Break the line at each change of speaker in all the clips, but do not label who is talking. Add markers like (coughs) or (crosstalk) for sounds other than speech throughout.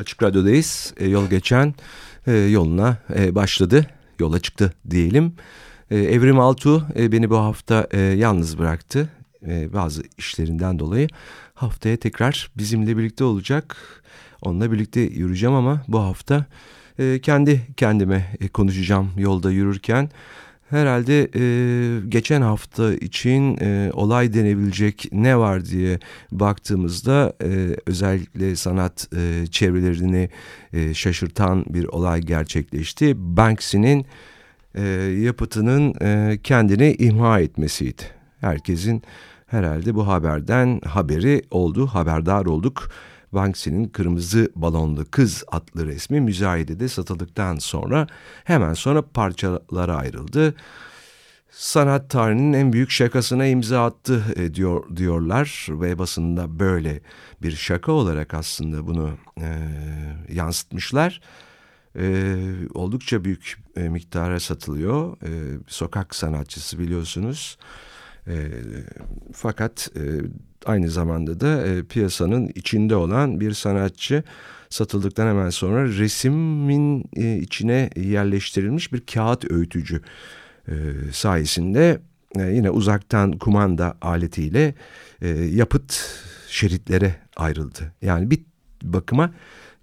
Açık Radyo'dayız. E, yol geçen e, yoluna e, başladı. Yola çıktı diyelim. E, Evrim Altu e, beni bu hafta e, yalnız bıraktı. E, bazı işlerinden dolayı. Haftaya tekrar bizimle birlikte olacak. Onunla birlikte yürüyeceğim ama bu hafta e, kendi kendime e, konuşacağım yolda yürürken. Herhalde e, geçen hafta için e, olay denebilecek ne var diye baktığımızda e, özellikle sanat e, çevrelerini e, şaşırtan bir olay gerçekleşti. Banksy'nin e, yapıtının e, kendini imha etmesiydi. Herkesin herhalde bu haberden haberi oldu, haberdar olduk. Banksy'nin Kırmızı Balonlu Kız adlı resmi müzayedede satıldıktan sonra hemen sonra parçalara ayrıldı. Sanat tarihinin en büyük şakasına imza attı e, diyor diyorlar ve basında böyle bir şaka olarak aslında bunu e, yansıtmışlar. E, oldukça büyük e, miktara satılıyor. E, sokak sanatçısı biliyorsunuz. E, fakat e, aynı zamanda da e, piyasanın içinde olan bir sanatçı satıldıktan hemen sonra resmin e, içine yerleştirilmiş bir kağıt öğütücü e, sayesinde e, yine uzaktan kumanda aletiyle e, yapıt şeritlere ayrıldı. Yani bir bakıma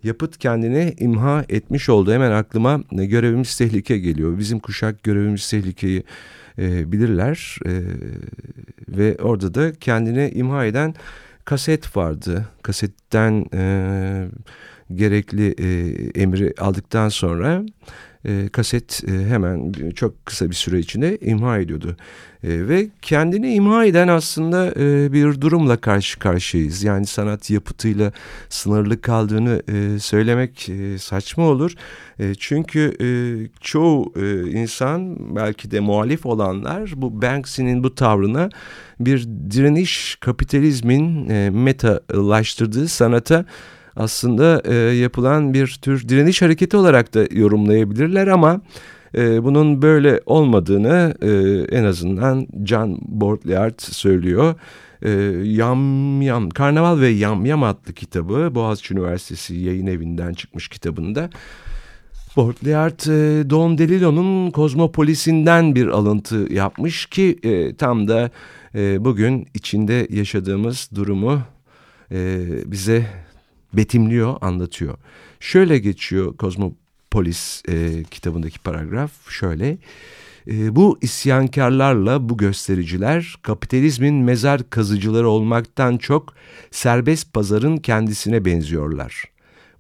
yapıt kendini imha etmiş oldu. Hemen aklıma e, görevimiz tehlike geliyor. Bizim kuşak görevimiz tehlikeyi e, bilirler e, ve orada da kendini imha eden kaset vardı. Kasetten e, gerekli e, emri aldıktan sonra e, kaset e, hemen çok kısa bir süre içinde imha ediyordu. E, ve kendini imha eden aslında e, bir durumla karşı karşıyayız. Yani sanat yapıtıyla sınırlı kaldığını e, söylemek e, saçma olur. E, çünkü e, çoğu e, insan belki de muhalif olanlar bu Banksy'nin bu tavrına bir direniş kapitalizmin e, metalaştırdığı sanata aslında e, yapılan bir tür direniş hareketi olarak da yorumlayabilirler ama e, bunun böyle olmadığını e, en azından John Baudrillard söylüyor. E, Yam Yam, Karnaval ve Yam Yam adlı kitabı Boğaziçi Üniversitesi yayın evinden çıkmış kitabında. Baudrillard e, Don DeLillo'nun Kozmopolis'inden bir alıntı yapmış ki e, tam da e, bugün içinde yaşadığımız durumu e, bize betimliyor, anlatıyor. Şöyle geçiyor Kozmopolis e, kitabındaki paragraf şöyle. E, bu isyankarlarla bu göstericiler kapitalizmin mezar kazıcıları olmaktan çok serbest pazarın kendisine benziyorlar.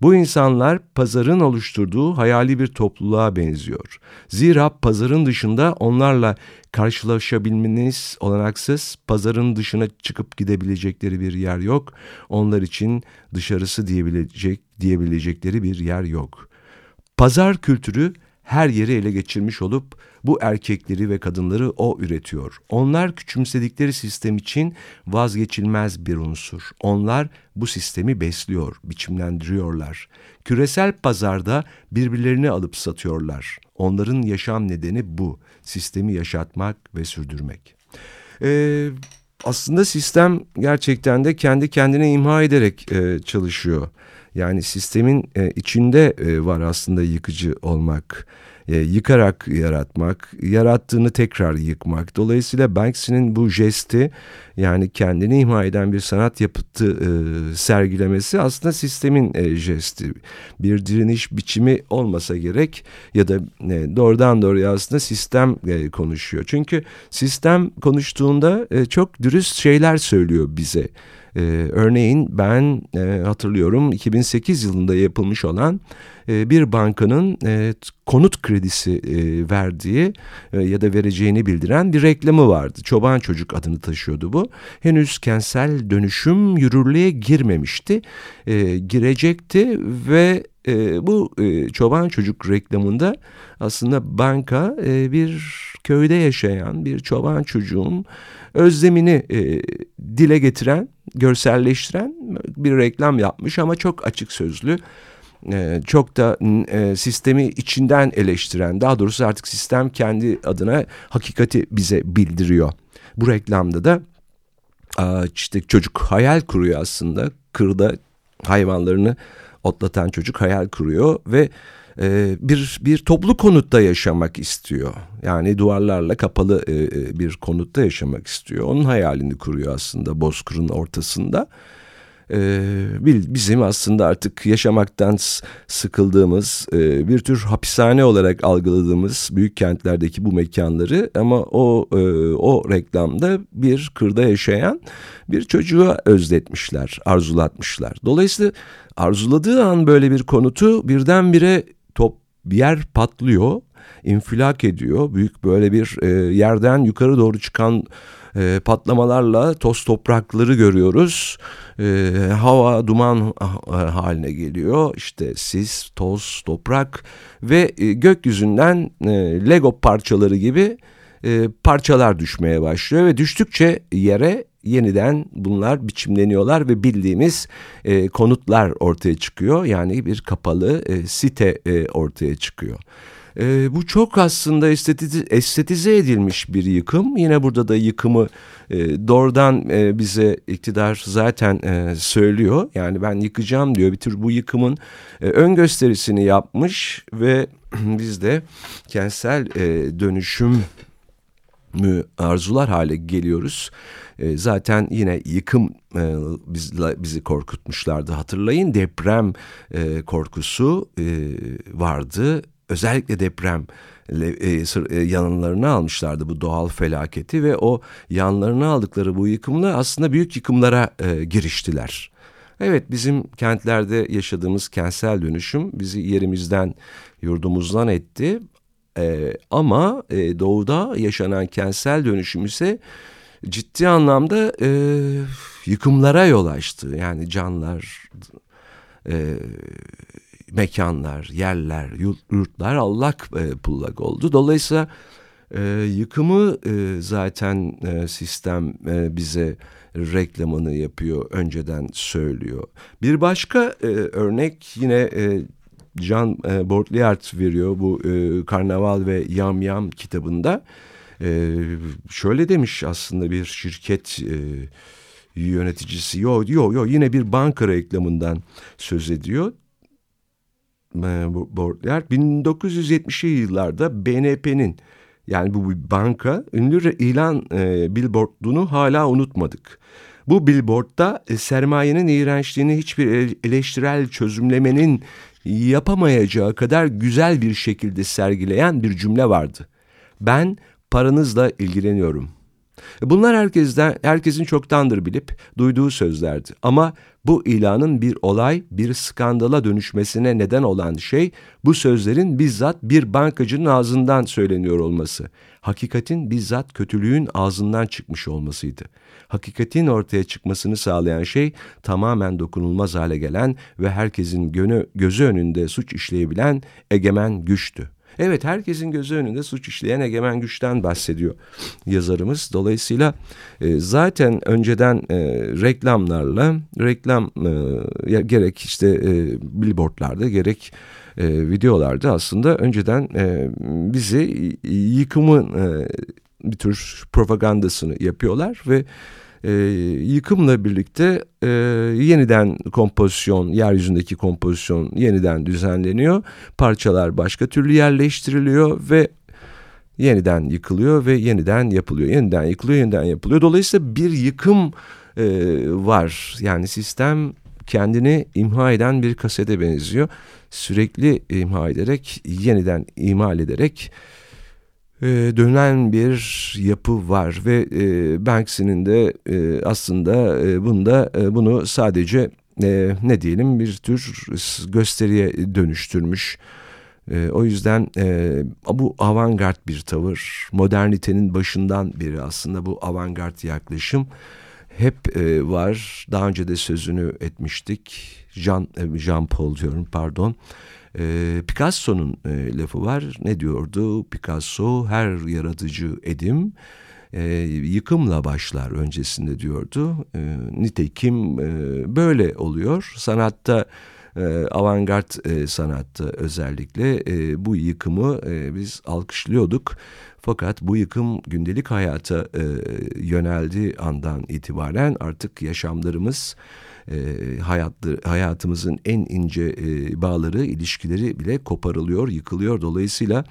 Bu insanlar pazarın oluşturduğu hayali bir topluluğa benziyor. Zira pazarın dışında onlarla karşılaşabilmeniz olanaksız, pazarın dışına çıkıp gidebilecekleri bir yer yok. Onlar için dışarısı diyebilecek diyebilecekleri bir yer yok. Pazar kültürü her yeri ele geçirmiş olup bu erkekleri ve kadınları o üretiyor. Onlar küçümsedikleri sistem için vazgeçilmez bir unsur. Onlar bu sistemi besliyor, biçimlendiriyorlar. Küresel pazarda birbirlerini alıp satıyorlar. Onların yaşam nedeni bu. Sistemi yaşatmak ve sürdürmek. Ee, aslında sistem gerçekten de kendi kendine imha ederek e, çalışıyor. Yani sistemin e, içinde e, var aslında yıkıcı olmak e, yıkarak yaratmak, yarattığını tekrar yıkmak. Dolayısıyla Banksy'nin bu jesti yani kendini imha eden bir sanat yapıtı e, sergilemesi aslında sistemin e, jesti. Bir direniş biçimi olmasa gerek ya da e, doğrudan doğruya aslında sistem e, konuşuyor. Çünkü sistem konuştuğunda e, çok dürüst şeyler söylüyor bize. E, örneğin ben e, hatırlıyorum 2008 yılında yapılmış olan e, bir bankanın e, konut kredisi e, verdiği ya da vereceğini bildiren bir reklamı vardı. Çoban Çocuk adını taşıyordu bu. Henüz kentsel dönüşüm yürürlüğe girmemişti. Girecekti ve bu çoban çocuk reklamında aslında banka bir köyde yaşayan bir çoban çocuğun özlemini dile getiren, görselleştiren bir reklam yapmış ama çok açık sözlü. E, çok da e, sistemi içinden eleştiren, daha doğrusu artık sistem kendi adına hakikati bize bildiriyor. Bu reklamda da işte çocuk hayal kuruyor aslında. Kırda hayvanlarını otlatan çocuk hayal kuruyor ve e, bir bir toplu konutta yaşamak istiyor. Yani duvarlarla kapalı e, bir konutta yaşamak istiyor. Onun hayalini kuruyor aslında bozkırın ortasında. Bizim aslında artık yaşamaktan sıkıldığımız bir tür hapishane olarak algıladığımız büyük kentlerdeki bu mekanları ama o o reklamda bir kırda yaşayan bir çocuğa özletmişler, arzulatmışlar. Dolayısıyla arzuladığı an böyle bir konutu birdenbire top bir yer patlıyor, infilak ediyor. Büyük böyle bir e, yerden yukarı doğru çıkan e, patlamalarla toz toprakları görüyoruz. E, hava duman haline geliyor. İşte sis, toz, toprak ve e, gökyüzünden e, Lego parçaları gibi e, parçalar düşmeye başlıyor ve düştükçe yere yeniden bunlar biçimleniyorlar ve bildiğimiz e, konutlar ortaya çıkıyor. Yani bir kapalı e, site e, ortaya çıkıyor. E, bu çok aslında estetize, estetize edilmiş bir yıkım. Yine burada da yıkımı e, doğrudan e, bize iktidar zaten e, söylüyor. Yani ben yıkacağım diyor. Bir tür bu yıkımın e, ön gösterisini yapmış ve (clears throat) biz de kentsel e, dönüşüm mü arzular hale geliyoruz. E, zaten yine yıkım e, bizle, bizi korkutmuşlardı hatırlayın deprem e, korkusu e, vardı. Özellikle deprem e, e, yanlarına almışlardı bu doğal felaketi ve o yanlarına aldıkları bu yıkımla aslında büyük yıkımlara e, giriştiler. Evet bizim kentlerde yaşadığımız kentsel dönüşüm bizi yerimizden yurdumuzdan etti e, ama e, doğuda yaşanan kentsel dönüşüm ise ciddi anlamda e, yıkımlara yol açtı. Yani canlar, e, mekanlar, yerler, yurtlar allak e, pullak oldu. Dolayısıyla e, yıkımı e, zaten e, sistem e, bize reklamını yapıyor, önceden söylüyor. Bir başka e, örnek yine e, Jean e, Baudrillard veriyor bu e, Karnaval ve Yam Yam kitabında. E, şöyle demiş aslında bir şirket e, yöneticisi yo yo yo yine bir banka reklamından söz ediyor. E, Baudrillard 1970'li yıllarda BNP'nin yani bu bir banka ünlü ilan e, billboardunu hala unutmadık. Bu billboardda e, sermayenin iğrençliğini hiçbir eleştirel çözümlemenin yapamayacağı kadar güzel bir şekilde sergileyen bir cümle vardı. Ben paranızla ilgileniyorum. Bunlar herkesten, herkesin çoktandır bilip duyduğu sözlerdi. Ama bu ilanın bir olay, bir skandala dönüşmesine neden olan şey bu sözlerin bizzat bir bankacının ağzından söyleniyor olması. Hakikatin bizzat kötülüğün ağzından çıkmış olmasıydı. Hakikatin ortaya çıkmasını sağlayan şey tamamen dokunulmaz hale gelen ve herkesin gönü, gözü önünde suç işleyebilen egemen güçtü. Evet herkesin gözü önünde suç işleyen egemen güçten bahsediyor yazarımız. Dolayısıyla e, zaten önceden e, reklamlarla reklam e, gerek işte e, billboardlarda gerek e, videolarda aslında önceden e, bizi yıkımın e, bir tür propagandasını yapıyorlar ve e, yıkımla birlikte e, yeniden kompozisyon, yeryüzündeki kompozisyon yeniden düzenleniyor. Parçalar başka türlü yerleştiriliyor ve yeniden yıkılıyor ve yeniden yapılıyor. Yeniden yıkılıyor, yeniden yapılıyor. Dolayısıyla bir yıkım e, var. Yani sistem kendini imha eden bir kasete benziyor. Sürekli imha ederek, yeniden imal ederek e, dönen bir yapı var ve e, Banksy'nin de e, aslında e, bunda bunu sadece ne diyelim bir tür gösteriye dönüştürmüş. O yüzden bu avantgard bir tavır, modernitenin başından beri aslında bu avantgard yaklaşım hep var. Daha önce de sözünü etmiştik. Jean, e, Jean Paul diyorum pardon. E, Picasso'nun e, lafı var. Ne diyordu? Picasso her yaratıcı edim e, yıkımla başlar öncesinde diyordu. E, nitekim böyle oluyor. Sanatta e, avantgard sanatta özellikle bu yıkımı biz alkışlıyorduk. Fakat bu yıkım gündelik hayata yöneldiği andan itibaren artık yaşamlarımız e, hayattı, hayatımızın en ince e, bağları, ilişkileri bile koparılıyor, yıkılıyor. Dolayısıyla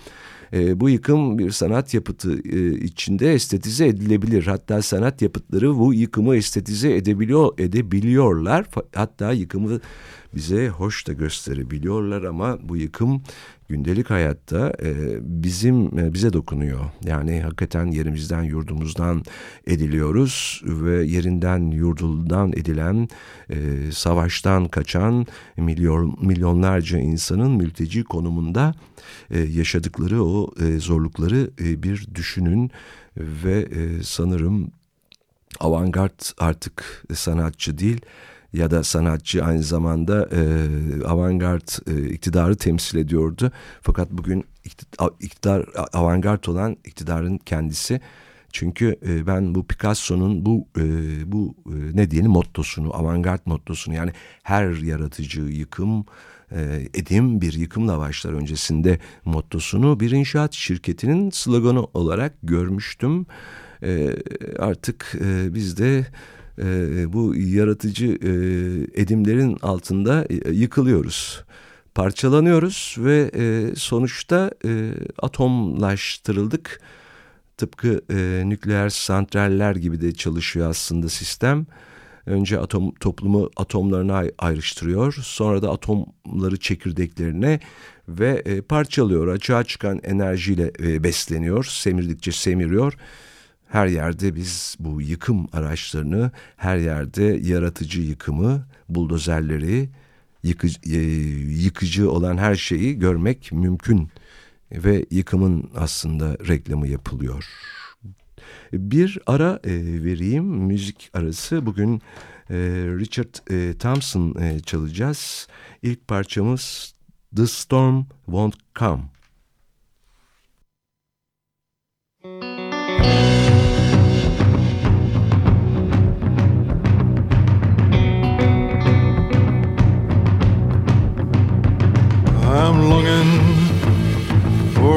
e, bu yıkım bir sanat yapıtı e, içinde estetize edilebilir. Hatta sanat yapıtları bu yıkımı estetize edebiliyor, edebiliyorlar. Hatta yıkımı bize hoş da gösterebiliyorlar ama bu yıkım gündelik hayatta e, bizim e, bize dokunuyor. Yani hakikaten yerimizden yurdumuzdan ediliyoruz ve yerinden yurdundan edilen e, savaştan kaçan milyon milyonlarca insanın mülteci konumunda e, yaşadıkları o e, zorlukları e, bir düşünün ve e, sanırım avantgard artık sanatçı değil ya da sanatçı aynı zamanda e, avantgard e, iktidarı temsil ediyordu. Fakat bugün iktidar avantgard olan iktidarın kendisi. Çünkü e, ben bu Picasso'nun bu e, bu e, ne diyelim mottosunu, avantgard mottosunu yani her yaratıcı yıkım e, edim bir yıkımla başlar öncesinde mottosunu bir inşaat şirketinin sloganı olarak görmüştüm. E, artık e, biz de e, bu yaratıcı e, edimlerin altında e, yıkılıyoruz. Parçalanıyoruz ve e, sonuçta e, atomlaştırıldık. Tıpkı e, nükleer santraller gibi de çalışıyor aslında sistem. Önce atom toplumu atomlarına ayrıştırıyor. Sonra da atomları çekirdeklerine ve e, parçalıyor. Açığa çıkan enerjiyle e, besleniyor. Semirdikçe semiriyor her yerde biz bu yıkım araçlarını, her yerde yaratıcı yıkımı, buldozerleri, yıkıcı, e, yıkıcı olan her şeyi görmek mümkün ve yıkımın aslında reklamı yapılıyor. Bir ara e, vereyim, müzik arası. Bugün e, Richard e, Thompson e, çalacağız. İlk parçamız The Storm Won't Come.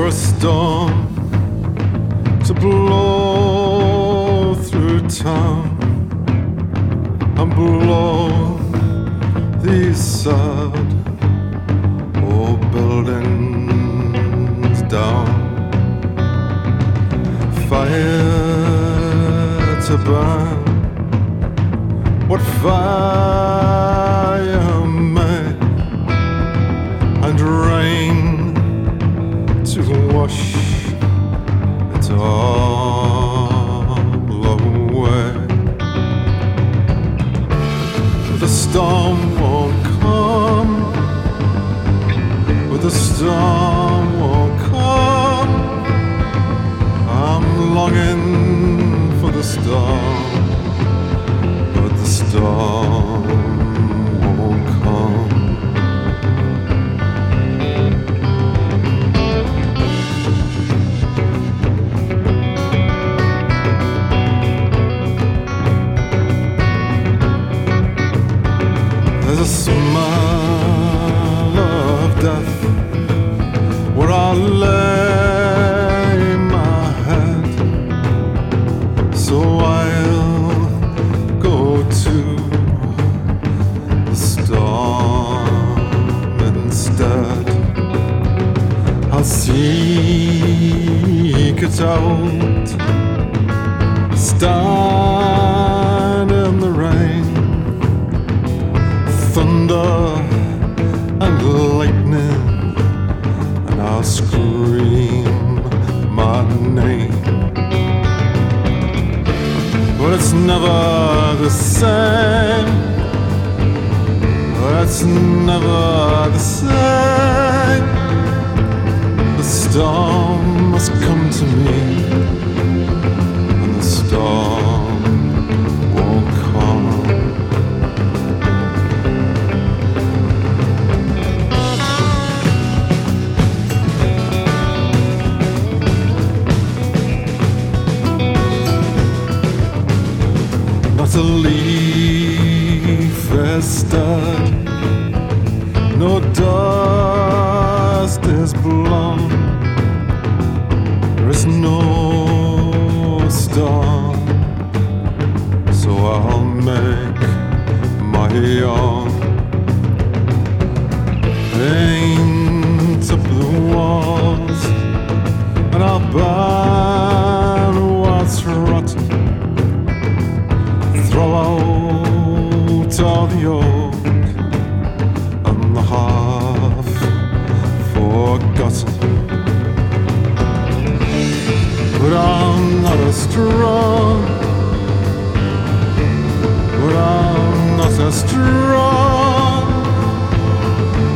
A storm to blow through town and blow these sad old buildings down. Fire to burn, what fire? rain to wash it all away. The storm won't come, but the storm won't come. I'm longing for the storm, but the storm. Out, stand in the rain, thunder and lightning, and I'll scream my
name. But it's never the same. But it's never the same. The storm must come to me,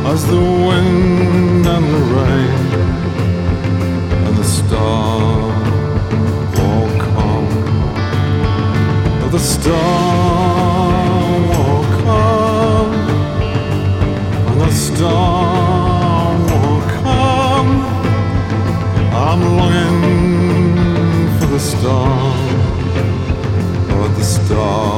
as the wind and the rain and the storm won't come. The storm will come, and the storm will come. I'm longing for the storm, but the storm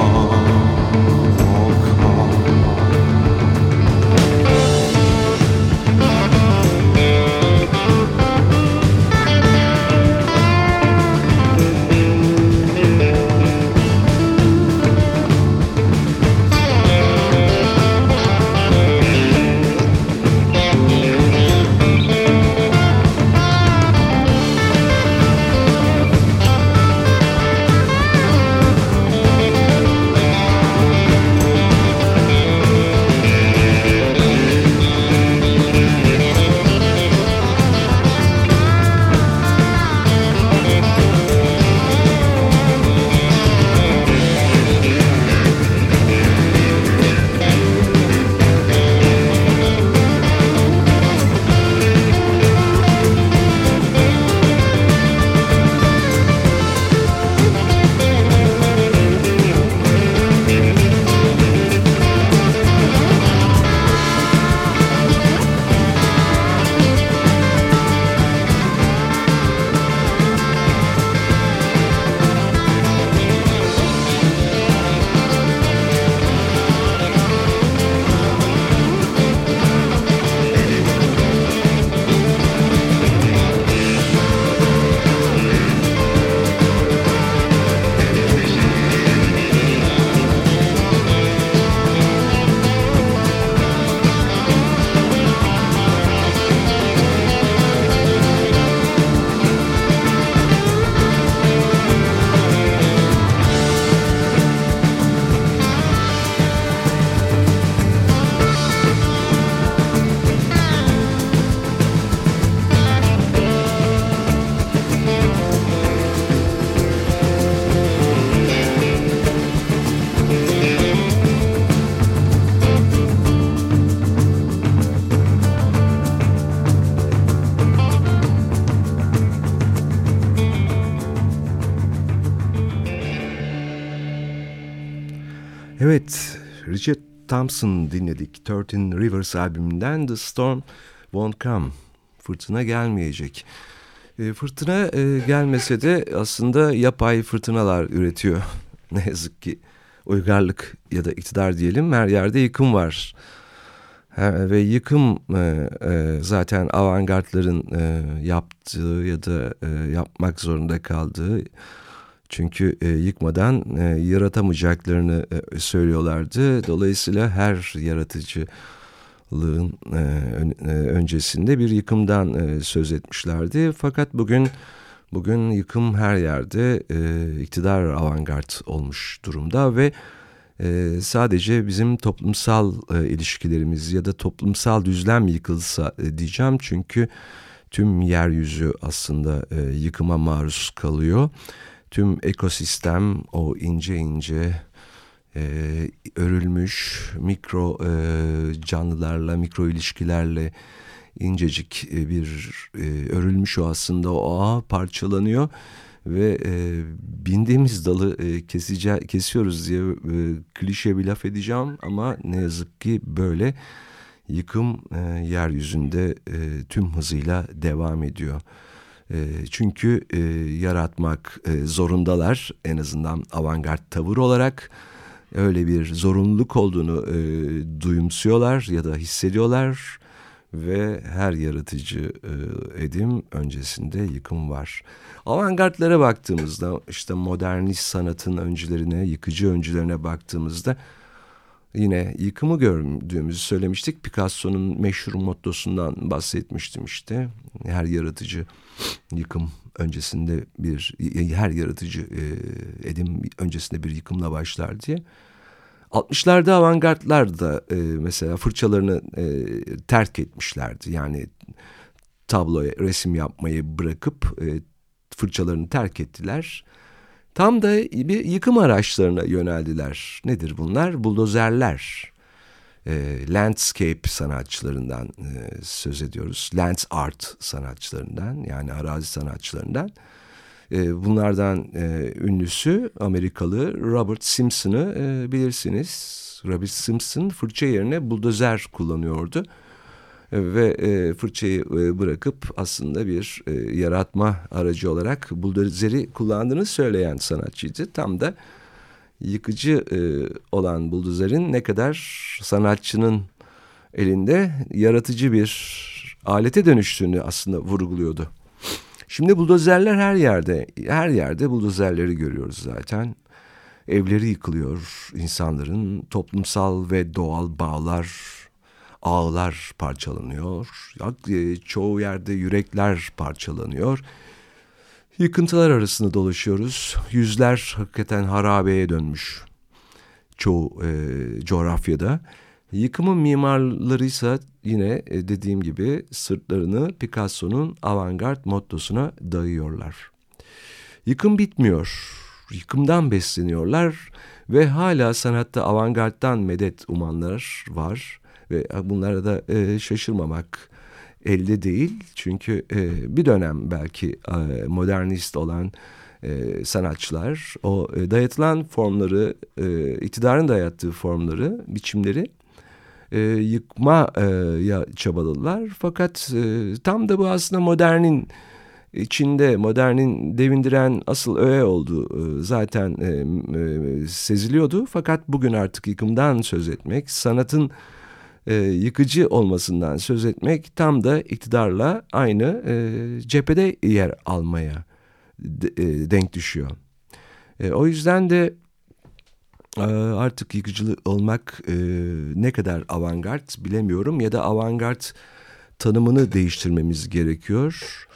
Thompson dinledik. 13 Rivers albümünden The Storm Won't Come. Fırtına gelmeyecek. E, fırtına e, gelmese de aslında yapay fırtınalar üretiyor. (laughs) ne yazık ki uygarlık ya da iktidar diyelim her yerde yıkım var. Her, ve yıkım e, e, zaten avantgardların e, yaptığı ya da e, yapmak zorunda kaldığı çünkü e, yıkmadan e, yaratamayacaklarını e, söylüyorlardı. Dolayısıyla her yaratıcılığın e, ön, e, öncesinde bir yıkımdan e, söz etmişlerdi. Fakat bugün bugün yıkım her yerde e, iktidar avantgard olmuş durumda ve e, sadece bizim toplumsal e, ilişkilerimiz ya da toplumsal düzlem yıkılsa e, diyeceğim. Çünkü tüm yeryüzü aslında e, yıkıma maruz kalıyor tüm ekosistem o ince ince e, örülmüş mikro e, canlılarla, mikro ilişkilerle incecik e, bir e, örülmüş o aslında o ağ parçalanıyor ve e, bindiğimiz dalı e, kesece kesiyoruz diye e, klişe bir laf edeceğim ama ne yazık ki böyle yıkım e, yeryüzünde e, tüm hızıyla devam ediyor. E, çünkü e, yaratmak e, zorundalar en azından avantgard tavır olarak öyle bir zorunluluk olduğunu e, duyumsuyorlar ya da hissediyorlar ve her yaratıcı e, edim öncesinde yıkım var. Avantgardlara baktığımızda işte modernist sanatın öncülerine, yıkıcı öncülerine baktığımızda yine yıkımı gördüğümüzü söylemiştik. Picasso'nun meşhur mottosundan bahsetmiştim işte. Her yaratıcı yıkım öncesinde bir, her yaratıcı e, edim öncesinde bir yıkımla başlar diye. 60'larda avantgardlar da e, mesela fırçalarını e, terk etmişlerdi. Yani tabloya resim yapmayı bırakıp e, fırçalarını terk ettiler. Tam da bir yıkım araçlarına yöneldiler. Nedir bunlar? Buldozerler. E, landscape sanatçılarından e, söz ediyoruz. Lands art sanatçılarından yani arazi sanatçılarından. E, bunlardan e, ünlüsü Amerikalı Robert Simpson'ı e, bilirsiniz. Robert Simpson fırça yerine buldozer kullanıyordu. Ve e, fırçayı e, bırakıp aslında bir e, yaratma aracı olarak buldozeri kullandığını söyleyen sanatçıydı. Tam da yıkıcı e, olan buldozerin ne kadar sanatçının elinde yaratıcı bir alete dönüştüğünü aslında vurguluyordu. Şimdi buldozerler her yerde, her yerde buldozerleri görüyoruz zaten. Evleri yıkılıyor, insanların toplumsal ve doğal bağlar, ağlar parçalanıyor. E, çoğu yerde yürekler parçalanıyor. Yıkıntılar arasında dolaşıyoruz. Yüzler hakikaten harabeye dönmüş çoğu e, coğrafyada. Yıkımın mimarları ise yine e, dediğim gibi sırtlarını Picasso'nun avantgard mottosuna dayıyorlar. Yıkım bitmiyor. Yıkımdan besleniyorlar ve hala sanatta avantgardtan medet umanlar var ve bunlara da e, şaşırmamak elde değil. Çünkü e, bir dönem belki e, modernist olan e, sanatçılar o e, dayatılan formları, e, iktidarın dayattığı formları, biçimleri e, yıkmaya çabaladılar. Fakat e, tam da bu aslında modernin içinde modernin devindiren asıl öğe oldu e, zaten e, e, seziliyordu. Fakat bugün artık yıkımdan söz etmek, sanatın e, yıkıcı olmasından söz etmek tam da iktidarla aynı e, cephede yer almaya de, e, denk düşüyor. E, o yüzden de ee, artık yıkıcı olmak e, ne kadar avantgard bilemiyorum ya da avantgard tanımını değiştirmemiz gerekiyor.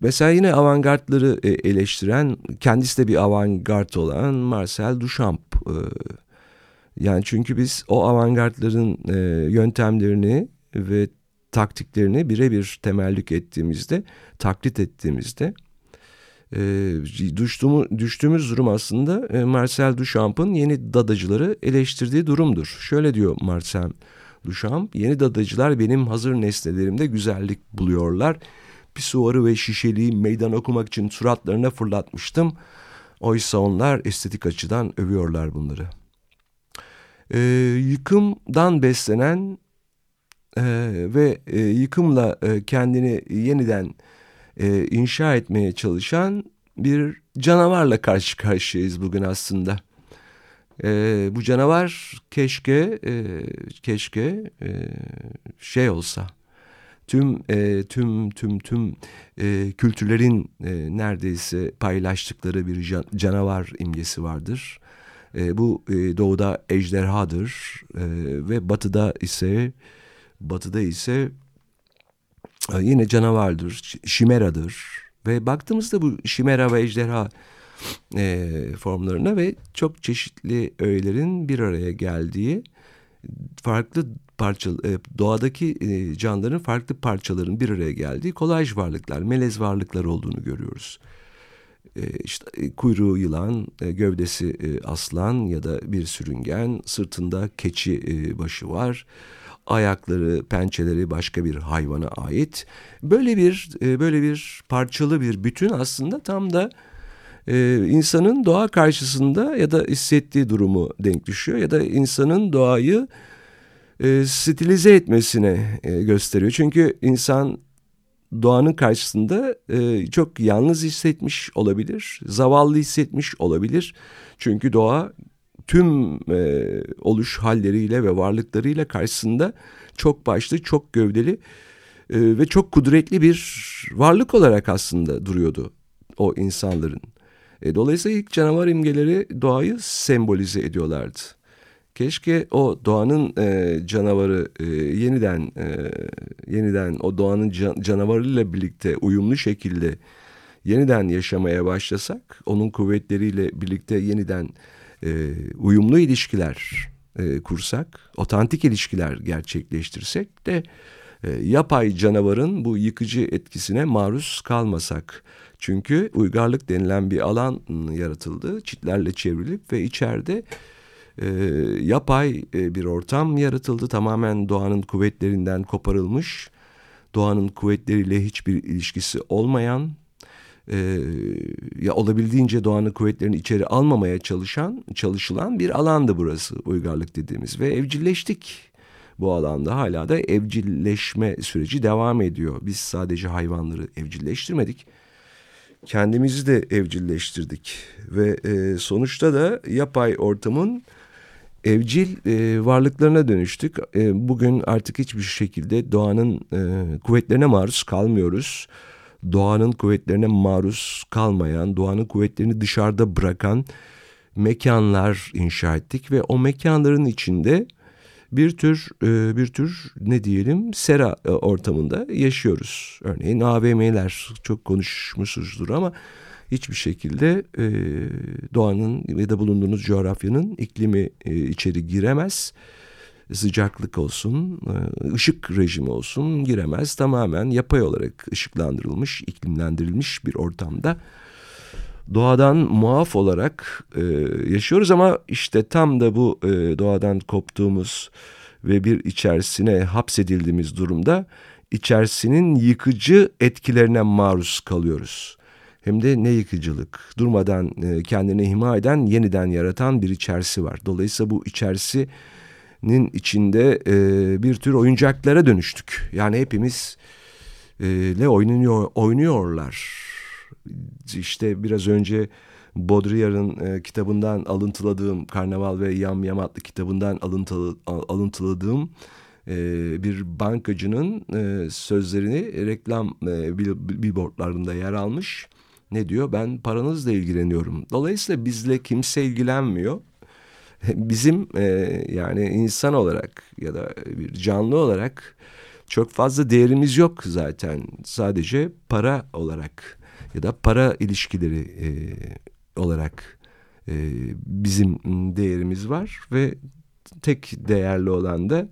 Mesela yine avantgardları e, eleştiren kendisi de bir avantgard olan Marcel Duchamp. Yani çünkü biz o avantgardların e, yöntemlerini ve taktiklerini birebir temellik ettiğimizde, taklit ettiğimizde e, düştüğümüz, düştüğümüz durum aslında e, Marcel Duchamp'ın yeni dadacıları eleştirdiği durumdur. Şöyle diyor Marcel Duchamp, yeni dadacılar benim hazır nesnelerimde güzellik buluyorlar. Pisuarı ve şişeliği meydan okumak için suratlarına fırlatmıştım. Oysa onlar estetik açıdan övüyorlar bunları. E, yıkımdan beslenen e, ve e, yıkımla e, kendini yeniden e, inşa etmeye çalışan bir canavarla karşı karşıyayız bugün aslında. E, bu canavar keşke e, keşke e, şey olsa tüm e, tüm tüm tüm e, kültürlerin e, neredeyse paylaştıkları bir can, canavar imgesi vardır. E, bu e, doğuda ejderhadır e, ve batıda ise batıda ise ee, yine canavardır, şimeradır. Ve baktığımızda bu şimera ve ejderha e, formlarına ve çok çeşitli öğelerin bir araya geldiği farklı parça e, doğadaki e, canlıların farklı parçaların bir araya geldiği kolaj varlıklar, melez varlıklar olduğunu görüyoruz. E, işte e, kuyruğu yılan, e, gövdesi aslan ya da bir sürüngen, sırtında keçi başı var. Ayakları, pençeleri başka bir hayvana ait. Böyle bir böyle bir parçalı bir bütün aslında tam da insanın doğa karşısında ya da hissettiği durumu denk düşüyor ya da insanın doğayı stilize etmesine gösteriyor. Çünkü insan doğanın karşısında e, çok yalnız hissetmiş olabilir, zavallı hissetmiş olabilir. Çünkü doğa tüm e, oluş halleriyle ve varlıklarıyla karşısında çok başlı, çok gövdeli e, ve çok kudretli bir varlık olarak aslında duruyordu o insanların. E, dolayısıyla ilk canavar imgeleri doğayı sembolize ediyorlardı. Keşke o doğanın e, canavarı e, yeniden e, yeniden o doğanın can, canavarıyla birlikte uyumlu şekilde yeniden yaşamaya başlasak, onun kuvvetleriyle birlikte yeniden e, uyumlu ilişkiler e, kursak, otantik ilişkiler gerçekleştirsek de e, yapay canavarın bu yıkıcı etkisine maruz kalmasak. Çünkü uygarlık denilen bir alan yaratıldı, çitlerle çevrilip ve içeride e, yapay e, bir ortam yaratıldı. Tamamen doğanın kuvvetlerinden koparılmış, doğanın kuvvetleriyle hiçbir ilişkisi olmayan, e, ya olabildiğince doğanın kuvvetlerini içeri almamaya çalışan, çalışılan bir alandı burası uygarlık dediğimiz ve evcilleştik. Bu alanda hala da evcilleşme süreci devam ediyor. Biz sadece hayvanları evcilleştirmedik kendimizi de evcilleştirdik ve e, sonuçta da yapay ortamın evcil e, varlıklarına dönüştük. E, bugün artık hiçbir şekilde doğanın e, kuvvetlerine maruz kalmıyoruz. Doğanın kuvvetlerine maruz kalmayan, doğanın kuvvetlerini dışarıda bırakan mekanlar inşa ettik ve o mekanların içinde bir tür e, bir tür ne diyelim sera e, ortamında yaşıyoruz. Örneğin AVM'ler çok konuşmuşuzdur ama hiçbir şekilde e, doğanın ya da bulunduğunuz coğrafyanın iklimi e, içeri giremez. Sıcaklık olsun, e, ışık rejimi olsun giremez. Tamamen yapay olarak ışıklandırılmış, iklimlendirilmiş bir ortamda doğadan muaf olarak e, yaşıyoruz ama işte tam da bu e, doğadan koptuğumuz ve bir içerisine hapsedildiğimiz durumda içerisinin yıkıcı etkilerine maruz kalıyoruz. Hem de ne yıkıcılık. Durmadan e, kendini hima eden, yeniden yaratan bir içerisi var. Dolayısıyla bu içerisinin içinde e, bir tür oyuncaklara dönüştük. Yani hepimiz e, le oynuyor, oynuyorlar işte biraz önce Baudrillard'ın e, kitabından alıntıladığım Karnaval ve Yam Yam adlı kitabından alıntıladığım e, bir bankacının e, sözlerini reklam e, billboardlarında yer almış. Ne diyor? Ben paranızla ilgileniyorum. Dolayısıyla bizle kimse ilgilenmiyor. (laughs) Bizim e, yani insan olarak ya da bir canlı olarak çok fazla değerimiz yok zaten. Sadece para olarak ya da para ilişkileri e, olarak e, bizim değerimiz var ve tek değerli olan da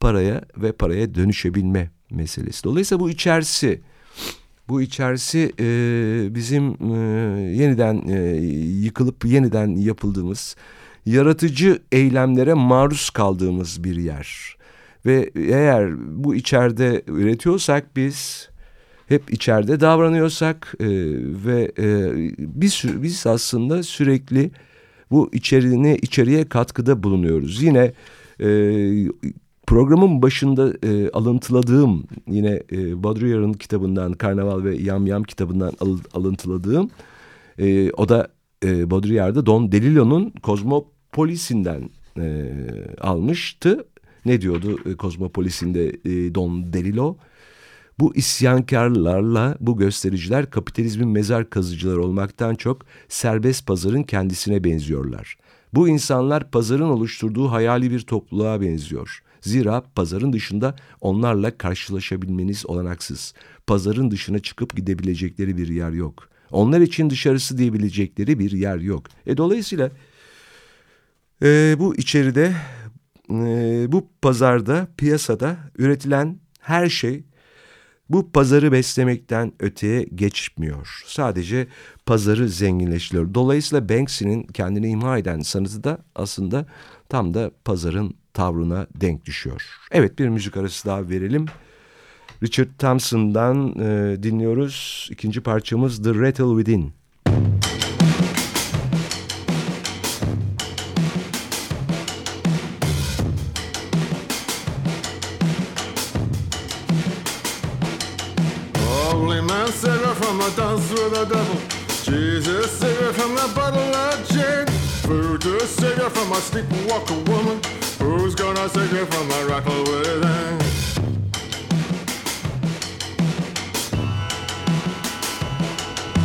paraya ve paraya dönüşebilme meselesi. Dolayısıyla bu içerisi bu içerisi e, bizim e, yeniden e, yıkılıp yeniden yapıldığımız yaratıcı eylemlere maruz kaldığımız bir yer. Ve eğer bu içeride üretiyorsak biz hep içeride davranıyorsak e, ve e, biz, biz aslında sürekli bu içeriğine, içeriye katkıda bulunuyoruz. Yine e, programın başında e, alıntıladığım yine e, Baudrillard'ın kitabından Karnaval ve Yam Yam kitabından al, alıntıladığım e, o da e, Baudrillard'da Don Delilo'nun Kozmopolis'inden e, almıştı. Ne diyordu e, Kozmopolis'inde e, Don Delilo? Bu isyankarlarla bu göstericiler kapitalizmin mezar kazıcıları olmaktan çok serbest pazarın kendisine benziyorlar. Bu insanlar pazarın oluşturduğu hayali bir topluluğa benziyor. Zira pazarın dışında onlarla karşılaşabilmeniz olanaksız. Pazarın dışına çıkıp gidebilecekleri bir yer yok. Onlar için dışarısı diyebilecekleri bir yer yok. E dolayısıyla e, bu içeride, e, bu pazarda, piyasada üretilen her şey bu pazarı beslemekten öteye geçmiyor. Sadece pazarı zenginleştiriyor. Dolayısıyla Banksy'nin kendini imha eden sanatı da aslında tam da pazarın tavrına denk düşüyor. Evet bir müzik arası daha verelim. Richard Thompson'dan e, dinliyoruz. İkinci parçamız The Rattle Within.
sleepwalker woman. Who's gonna save you from the rattle within?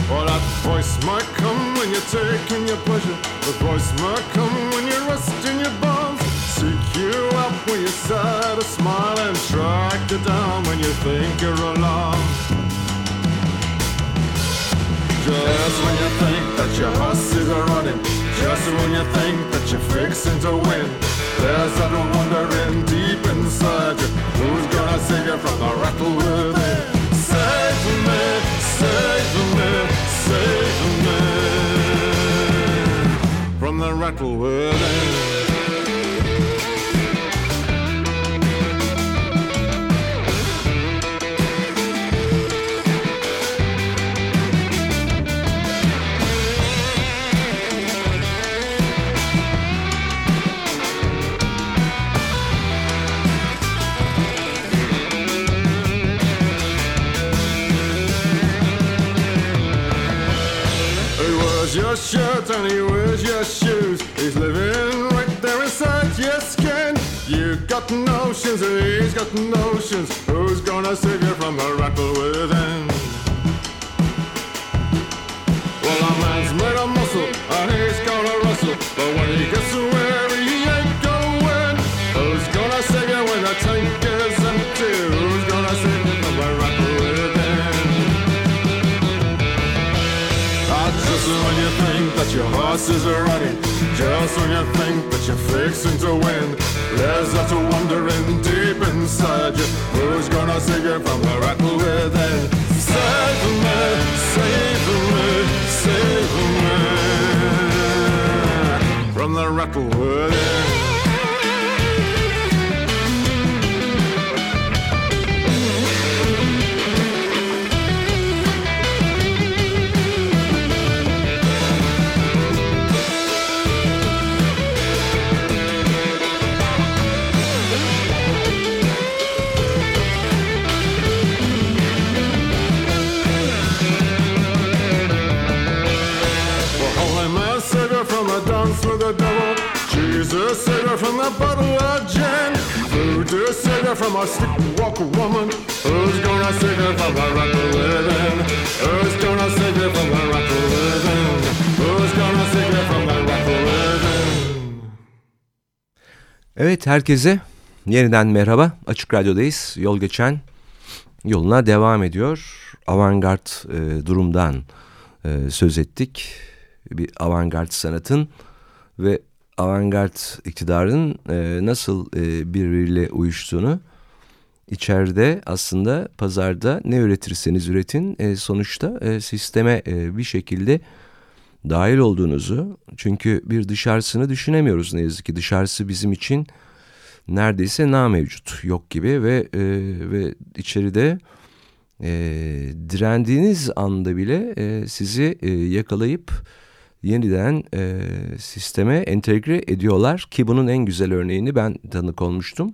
Well, that voice might come when you're taking your pleasure. The voice might come when you're resting your bones. Seek you out when you're sad or smile and track you down when you think you're alone. Just when you think that your horses are running, just when you think that you're fixing to win, there's that wondering deep inside you. Who's gonna save you from the rattle within? Save me, save me, save me from the rattle within. Shirt and he wears your shoes. He's living right there inside your skin. You got notions and he's got notions. Who's gonna save you from the rattle within? Horses are running. Just when you think that you're fixing to win, there's that wondering deep inside you. Who's gonna save you from the rattle within? Save me, save me, save me from the rattle within. From a bottle of gin. Voodoo savior from a sleepwalker woman. Who's gonna you from the rattle living? Who's gonna you from the rattle living? Living?
Evet herkese yeniden merhaba. Açık Radyo'dayız. Yol geçen yoluna devam ediyor. Avantgard e, durumdan e, söz ettik. Bir avantgard sanatın ve avantgard iktidarın e, nasıl e, birbiriyle uyuştuğunu içeride aslında pazarda ne üretirseniz üretin e, sonuçta e, sisteme e, bir şekilde dahil olduğunuzu çünkü bir dışarısını düşünemiyoruz ne yazık ki. Dışarısı bizim için neredeyse na mevcut yok gibi ve e, ve içeride e, direndiğiniz anda bile e, sizi e, yakalayıp yeniden e, sisteme entegre ediyorlar ki bunun en güzel örneğini ben tanık olmuştum.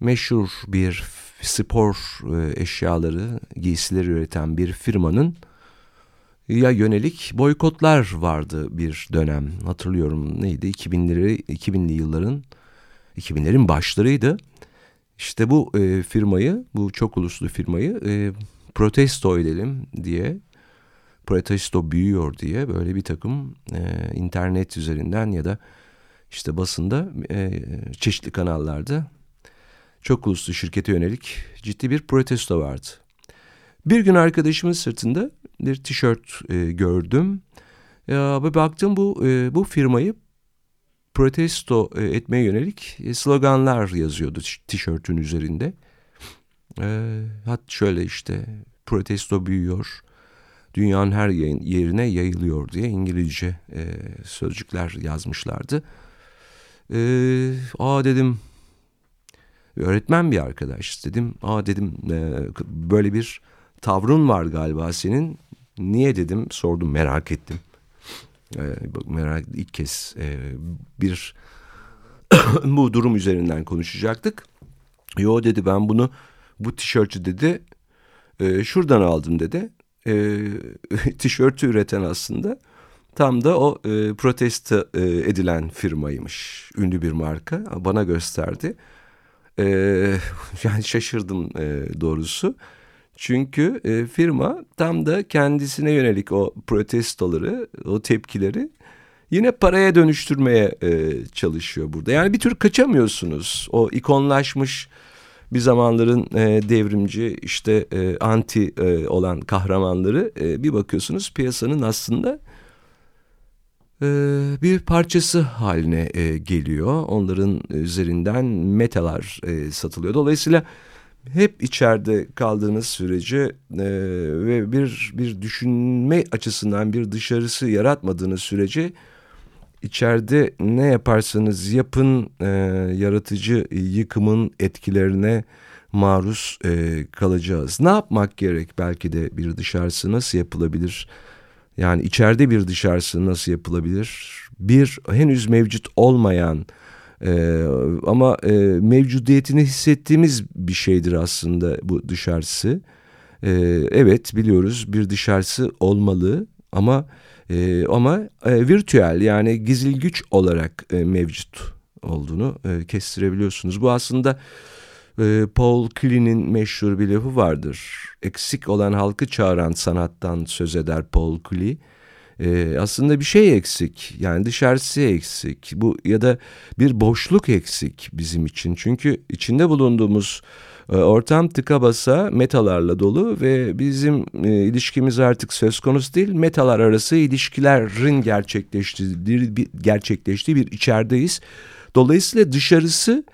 Meşhur bir spor e, eşyaları, giysileri üreten bir firmanın ya yönelik boykotlar vardı bir dönem. Hatırlıyorum neydi 2000'leri 2000'li yılların 2000'lerin başlarıydı. İşte bu e, firmayı, bu çok uluslu firmayı e, protesto edelim diye protesto büyüyor diye böyle bir takım e, internet üzerinden ya da işte basında e, çeşitli kanallarda çok uluslu şirkete yönelik ciddi bir protesto vardı. Bir gün arkadaşımın sırtında bir tişört e, gördüm. Ve baktım bu e, bu firmayı protesto e, etmeye yönelik sloganlar yazıyordu tişörtün üzerinde. E, hat şöyle işte protesto büyüyor. Dünyanın her yerine yayılıyor diye İngilizce e, sözcükler yazmışlardı. E, aa dedim öğretmen bir arkadaş dedim. Aa dedim e, böyle bir tavrın var galiba senin. Niye dedim sordum merak ettim. E, merak ilk kez e, bir (coughs) bu durum üzerinden konuşacaktık. Yo dedi ben bunu bu tişörtü dedi e, şuradan aldım dedi. E, (laughs) tişörtü üreten aslında tam da o e, protesto e, edilen firmaymış. Ünlü bir marka bana gösterdi. E, (laughs) yani şaşırdım e, doğrusu. Çünkü e, firma tam da kendisine yönelik o protestoları, o tepkileri yine paraya dönüştürmeye e, çalışıyor burada. Yani bir tür kaçamıyorsunuz. O ikonlaşmış bir zamanların e, devrimci işte e, anti e, olan kahramanları e, bir bakıyorsunuz piyasanın aslında e, bir parçası haline e, geliyor. Onların üzerinden metalar e, satılıyor. Dolayısıyla hep içeride kaldığınız sürece e, ve bir bir düşünme açısından bir dışarısı yaratmadığınız sürece içeride ne yaparsanız yapın e, yaratıcı yıkımın etkilerine maruz e, kalacağız. Ne yapmak gerek belki de bir dışarısı nasıl yapılabilir? Yani içeride bir dışarısı nasıl yapılabilir? Bir henüz mevcut olmayan e, ama e, mevcudiyetini hissettiğimiz bir şeydir aslında bu dışarısı. E, evet biliyoruz bir dışarısı olmalı ama e, ama e, virtüel yani gizil güç olarak e, mevcut olduğunu e, kestirebiliyorsunuz. Bu aslında e, Paul Klee'nin meşhur bir lafı vardır. Eksik olan halkı çağıran sanattan söz eder Paul Klee. E, aslında bir şey eksik yani dışarısı eksik bu ya da bir boşluk eksik bizim için. Çünkü içinde bulunduğumuz ortam tıka basa metalarla dolu ve bizim e, ilişkimiz artık söz konusu değil. Metalar arası ilişkilerin gerçekleştiği bir, gerçekleştiği bir içerideyiz. Dolayısıyla dışarısı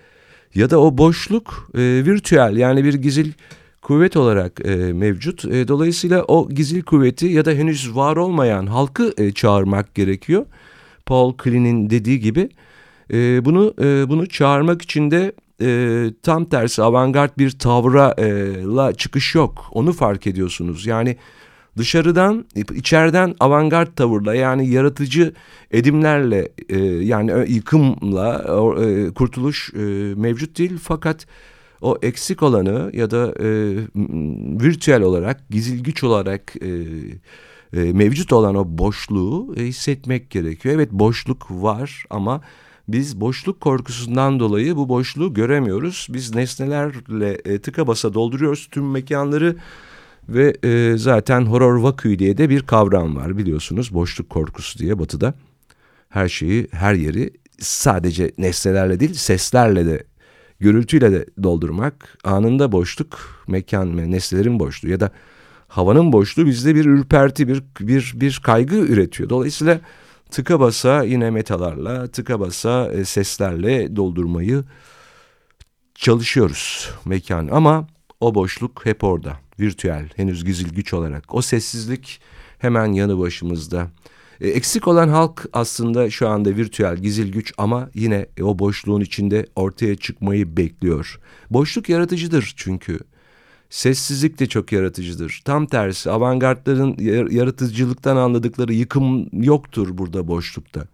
ya da o boşluk e, virtüel yani bir gizil kuvvet olarak e, mevcut. E, dolayısıyla o gizil kuvveti ya da henüz var olmayan halkı e, çağırmak gerekiyor. Paul Klee'nin dediği gibi e, bunu e, bunu çağırmak için de e, tam tersi avantgard bir tavra e, la çıkış yok. Onu fark ediyorsunuz. Yani dışarıdan içeriden avantgard tavırla yani yaratıcı edimlerle e, yani yıkımla e, kurtuluş e, mevcut değil fakat o eksik olanı ya da e, virtüel olarak gizil güç olarak e, e, mevcut olan o boşluğu e, hissetmek gerekiyor. Evet boşluk var ama biz boşluk korkusundan dolayı bu boşluğu göremiyoruz. Biz nesnelerle e, tıka basa dolduruyoruz tüm mekanları ve e, zaten horror vakü diye de bir kavram var biliyorsunuz boşluk korkusu diye batıda. Her şeyi, her yeri sadece nesnelerle değil seslerle de gürültüyle de doldurmak anında boşluk mekan ve nesnelerin boşluğu ya da havanın boşluğu bizde bir ürperti bir bir bir kaygı üretiyor. Dolayısıyla tıka basa yine metalarla, tıka basa e, seslerle doldurmayı çalışıyoruz mekan. Ama o boşluk hep orada, virtüel, henüz gizil güç olarak. O sessizlik hemen yanı başımızda. E, eksik olan halk aslında şu anda virtüel, gizil güç ama yine o boşluğun içinde ortaya çıkmayı bekliyor. Boşluk yaratıcıdır çünkü. Sessizlik de çok yaratıcıdır. Tam tersi avantgardların yaratıcılıktan anladıkları yıkım yoktur burada boşlukta.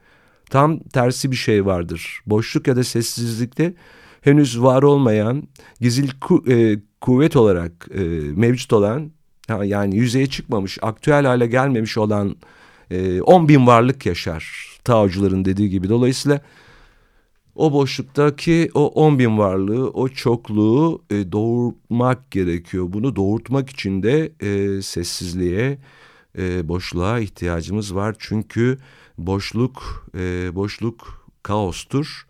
Tam tersi bir şey vardır. Boşluk ya da sessizlikte henüz var olmayan gizil ku, e, kuvvet olarak e, mevcut olan yani yüzeye çıkmamış, aktüel hale gelmemiş olan e, 10 bin varlık yaşar. Taocuların dediği gibi. Dolayısıyla o boşluktaki o on bin varlığı, o çokluğu e, doğurmak gerekiyor. Bunu doğurtmak için de e, sessizliğe, e, boşluğa ihtiyacımız var. Çünkü boşluk, e, boşluk kaostur.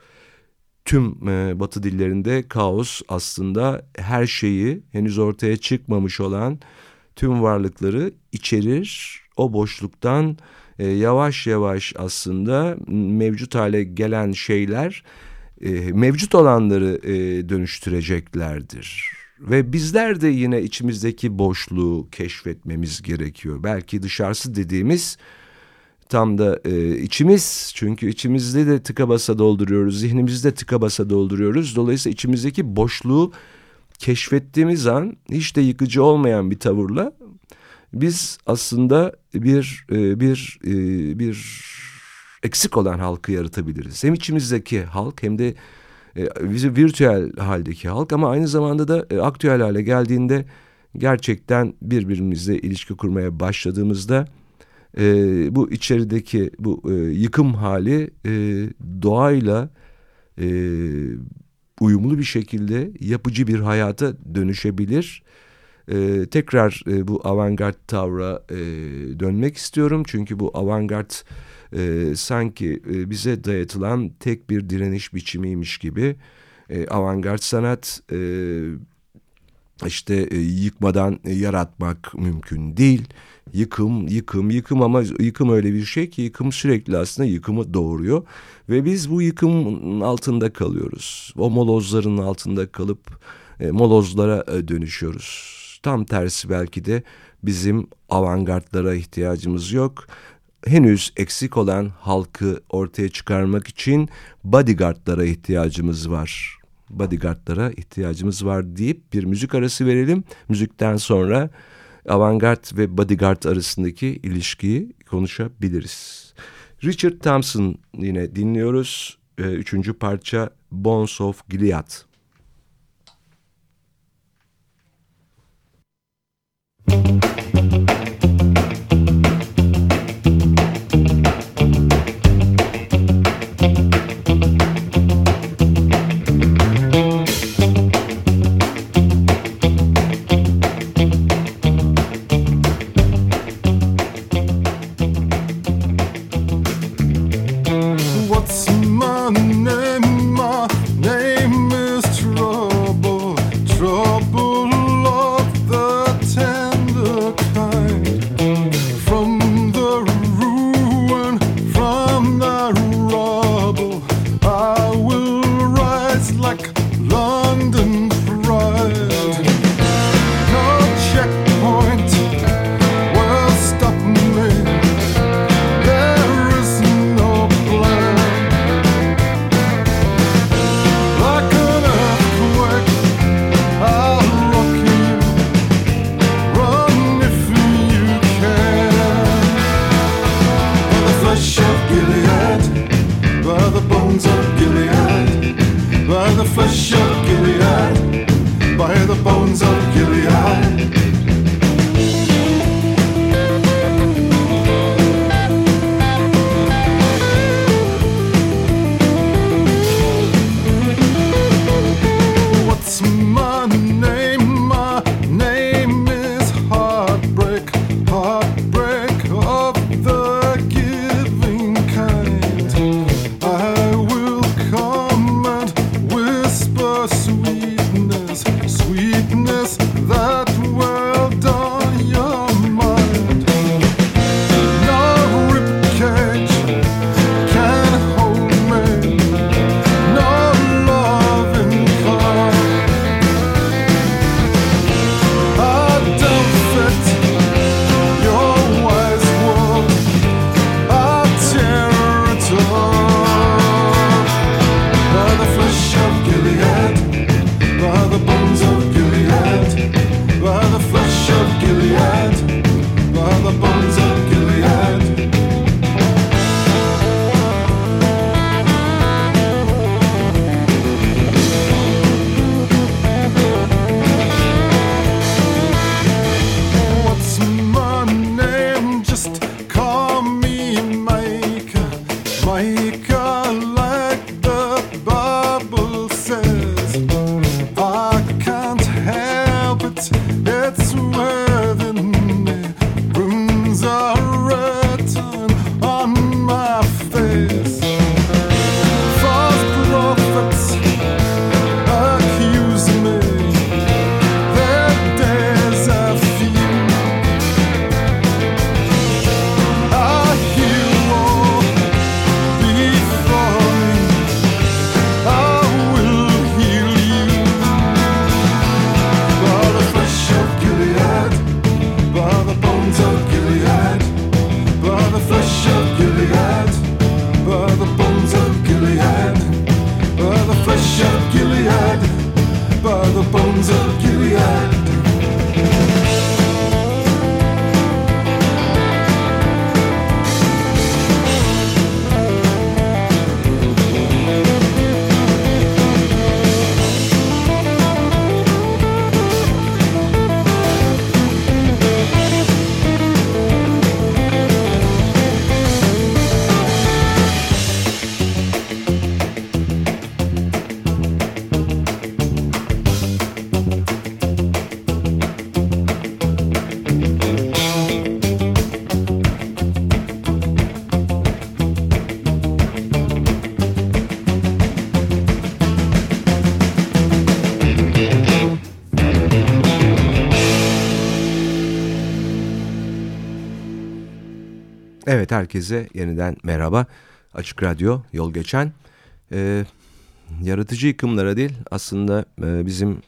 Tüm e, batı dillerinde kaos aslında her şeyi henüz ortaya çıkmamış olan tüm varlıkları içerir. O boşluktan e, yavaş yavaş aslında mevcut hale gelen şeyler e, mevcut olanları e, dönüştüreceklerdir.
ve bizler de yine içimizdeki boşluğu keşfetmemiz gerekiyor. Belki dışarısı dediğimiz tam da e, içimiz çünkü içimizde de tıka basa dolduruyoruz, zihnimizde tıka basa dolduruyoruz. Dolayısıyla içimizdeki boşluğu keşfettiğimiz an hiç de yıkıcı olmayan bir tavırla biz aslında bir e, bir e, bir eksik olan halkı yaratabiliriz. Hem içimizdeki halk hem de e, bizi virtüel haldeki halk ama aynı zamanda da e, aktüel hale geldiğinde gerçekten birbirimizle ilişki kurmaya başladığımızda e, bu içerideki bu e, yıkım hali e, doğayla e, uyumlu bir şekilde yapıcı bir hayata dönüşebilir. E, tekrar e, bu avantgard tavra e, dönmek istiyorum çünkü bu avantgard e, sanki e, bize dayatılan tek bir direniş biçimiymiş gibi e, avantgard sanat e, işte e, yıkmadan e, yaratmak mümkün değil. Yıkım, yıkım, yıkım ama yıkım öyle bir şey ki yıkım sürekli aslında yıkımı doğuruyor. Ve biz bu yıkımın altında kalıyoruz. O molozların altında kalıp e, molozlara e, dönüşüyoruz. Tam tersi belki de bizim avantgardlara ihtiyacımız yok henüz eksik olan halkı ortaya çıkarmak için bodyguardlara ihtiyacımız var. Bodyguardlara ihtiyacımız var deyip bir müzik arası verelim. Müzikten sonra avantgard ve bodyguard arasındaki ilişkiyi konuşabiliriz. Richard Thompson yine dinliyoruz. Ee, üçüncü parça Bones of Gilead. Müzik
herkese yeniden merhaba. Açık Radyo yol geçen. Ee, yaratıcı yıkımlara değil aslında e, bizim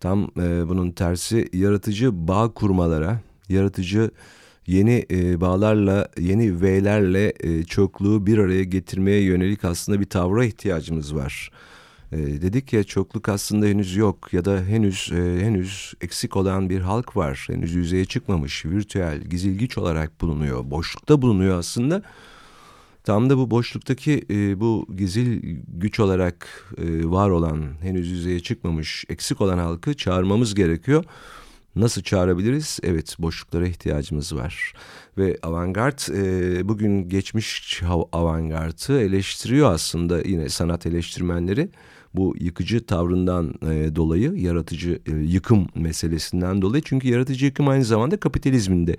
tam e, bunun tersi yaratıcı bağ kurmalara, yaratıcı yeni e, bağlarla, yeni V'lerle e, çokluğu bir araya getirmeye yönelik aslında bir tavra ihtiyacımız var. E, dedik ya çokluk aslında henüz yok ya da henüz e, henüz eksik olan bir halk var. Henüz yüzeye çıkmamış, virtüel, gizilgiç olarak bulunuyor, boşlukta bulunuyor aslında. Tam da bu boşluktaki e, bu gizil güç olarak e, var olan, henüz yüzeye çıkmamış, eksik olan halkı çağırmamız gerekiyor. Nasıl çağırabiliriz? Evet, boşluklara ihtiyacımız var. Ve avantgard e, bugün geçmiş avantgardı eleştiriyor aslında yine sanat eleştirmenleri. Bu yıkıcı tavrından e, dolayı, yaratıcı e, yıkım meselesinden dolayı. Çünkü yaratıcı yıkım aynı zamanda kapitalizmin de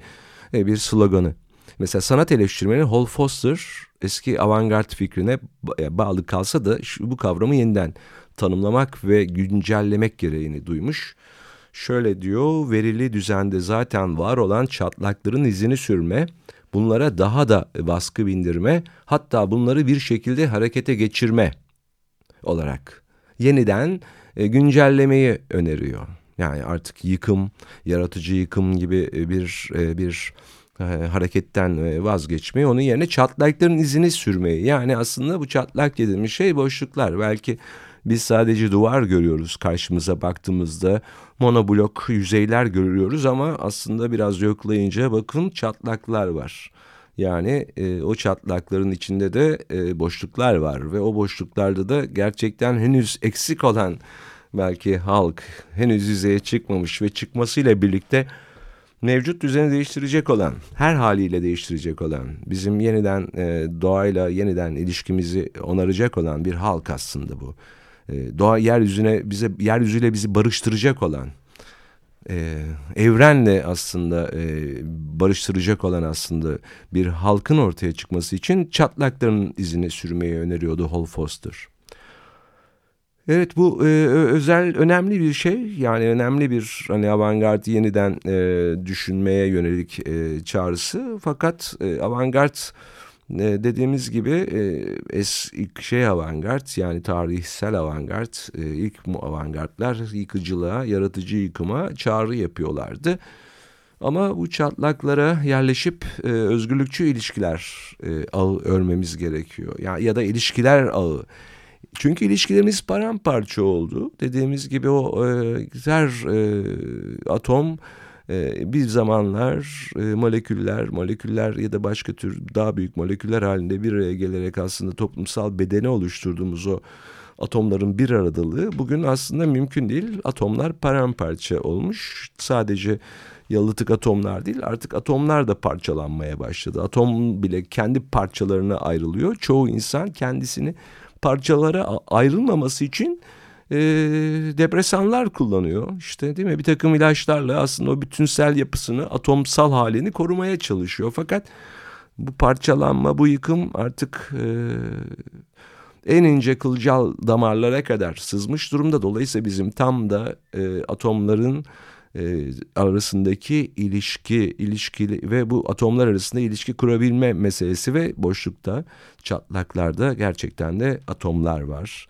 e, bir sloganı. Mesela sanat eleştirmeni Hall Foster eski avantgard fikrine bağlı kalsa da şu, bu kavramı yeniden tanımlamak ve güncellemek gereğini duymuş. Şöyle diyor, verili düzende zaten var olan çatlakların izini sürme, bunlara daha da baskı bindirme, hatta bunları bir şekilde harekete geçirme olarak yeniden e, güncellemeyi öneriyor. Yani artık yıkım, yaratıcı yıkım gibi e, bir e, bir hareketten vazgeçmeyi, onun yerine çatlakların izini sürmeyi. Yani aslında bu çatlak dediğimiz şey boşluklar. Belki biz sadece duvar görüyoruz karşımıza baktığımızda monoblok yüzeyler görüyoruz ama aslında biraz yoklayınca bakın çatlaklar var. Yani e, o çatlakların içinde de e, boşluklar var ve o boşluklarda da gerçekten henüz eksik olan belki halk henüz yüzeye çıkmamış ve çıkmasıyla birlikte mevcut düzeni değiştirecek olan, her haliyle değiştirecek olan, bizim yeniden e, doğayla yeniden ilişkimizi onaracak olan bir halk aslında bu. E, doğa yeryüzüne bize yeryüzüyle bizi barıştıracak olan e, evrenle aslında e, barıştıracak olan aslında bir halkın ortaya çıkması için çatlakların izini sürmeyi öneriyordu Hall Foster. Evet bu e, özel önemli bir şey yani önemli bir hani avantgard yeniden e, düşünmeye yönelik e, çağrısı fakat e, avantgard e, dediğimiz gibi e, es ilk şey avantgard yani tarihsel avantgard e, ilk avantgardlar yıkıcılığa, yaratıcı yıkıma çağrı yapıyorlardı. Ama bu çatlaklara yerleşip e, özgürlükçü ilişkiler e, ağı örmemiz gerekiyor. Ya, ya da ilişkiler ağı. Çünkü ilişkilerimiz paramparça oldu. Dediğimiz gibi o e, her e, atom bir zamanlar e, moleküller, moleküller ya da başka tür daha büyük moleküller halinde bir araya gelerek aslında toplumsal bedeni oluşturduğumuz o atomların bir aradalığı bugün aslında mümkün değil. Atomlar paramparça olmuş. Sadece yalıtık atomlar değil artık atomlar da parçalanmaya başladı. Atom bile kendi parçalarına ayrılıyor. Çoğu insan kendisini parçalara ayrılmaması için e, depresanlar kullanıyor. İşte değil mi? Bir takım ilaçlarla aslında o bütünsel yapısını, atomsal halini korumaya çalışıyor. Fakat bu parçalanma, bu yıkım artık e, en ince kılcal damarlara kadar sızmış durumda. Dolayısıyla bizim tam da e, atomların e, arasındaki ilişki, ilişkili ve bu atomlar arasında ilişki kurabilme meselesi ve boşlukta, çatlaklarda gerçekten de atomlar var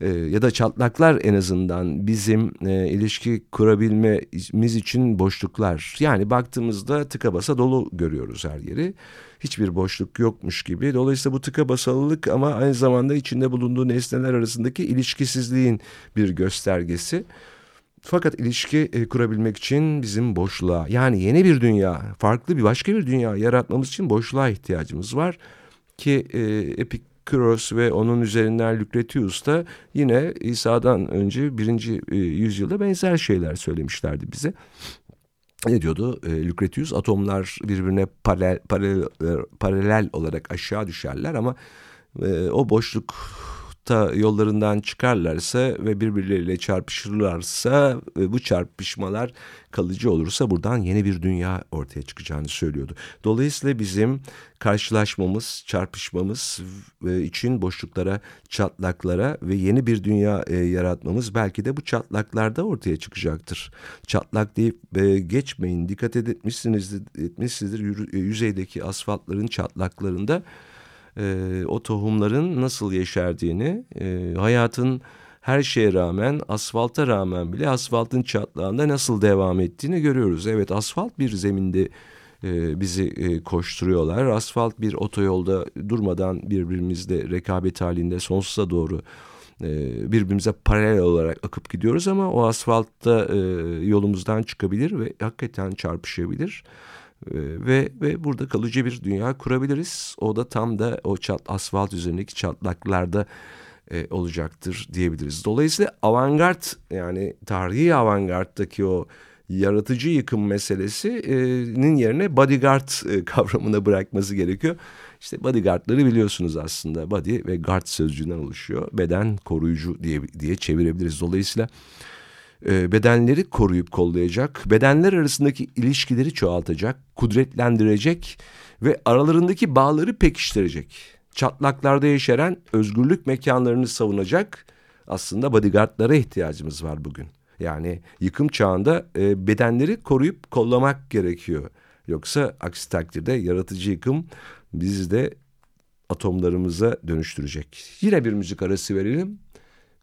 e, ya da çatlaklar en azından bizim e, ilişki kurabilmemiz için boşluklar. Yani baktığımızda tıka basa dolu görüyoruz her yeri. Hiçbir boşluk yokmuş gibi. Dolayısıyla bu tıka basalılık ama aynı zamanda içinde bulunduğu nesneler arasındaki ilişkisizliğin bir göstergesi. Fakat ilişki e, kurabilmek için bizim boşluğa yani yeni bir dünya, farklı bir başka bir dünya yaratmamız için boşluğa ihtiyacımız var. Ki e, Epik Kyros ve onun üzerinden Lucretius da yine İsa'dan önce birinci e, yüzyılda benzer şeyler söylemişlerdi bize. Ne diyordu? E, atomlar birbirine paralel, paralel, paralel olarak aşağı düşerler ama e, o boşluk asfaltta yollarından çıkarlarsa ve birbirleriyle çarpışırlarsa ve bu çarpışmalar kalıcı olursa buradan yeni bir dünya ortaya çıkacağını söylüyordu. Dolayısıyla bizim karşılaşmamız, çarpışmamız için boşluklara, çatlaklara ve yeni bir dünya e, yaratmamız belki de bu çatlaklarda ortaya çıkacaktır. Çatlak deyip e, geçmeyin, dikkat etmişsinizdir, etmişsinizdir e, yüzeydeki asfaltların çatlaklarında e, o tohumların nasıl yeşerdiğini, e, hayatın her şeye rağmen, asfalta rağmen bile asfaltın çatlağında nasıl devam ettiğini görüyoruz. Evet asfalt bir zeminde e, bizi e, koşturuyorlar. Asfalt bir otoyolda durmadan birbirimizle rekabet halinde sonsuza doğru e, birbirimize paralel olarak akıp gidiyoruz ama o asfaltta e, yolumuzdan çıkabilir ve hakikaten çarpışabilir. Ee, ve ve burada kalıcı bir dünya kurabiliriz. O da tam da o çat, asfalt üzerindeki çatlaklarda e, olacaktır diyebiliriz. Dolayısıyla avantgard yani tarihi avantgarddaki o yaratıcı yıkım meselesinin yerine bodyguard e, (laughs) kavramına bırakması gerekiyor. İşte bodyguardları biliyorsunuz aslında. Body ve guard sözcüğünden oluşuyor. Beden koruyucu diye diye çevirebiliriz. Dolayısıyla e, bedenleri koruyup kollayacak, bedenler arasındaki ilişkileri çoğaltacak, kudretlendirecek ve aralarındaki bağları pekiştirecek. Çatlaklarda yeşeren özgürlük mekanlarını savunacak aslında bodyguardlara ihtiyacımız var bugün. Yani yıkım çağında e, bedenleri koruyup kollamak gerekiyor. Yoksa aksi takdirde yaratıcı yıkım bizi de atomlarımıza dönüştürecek. Yine bir müzik arası verelim.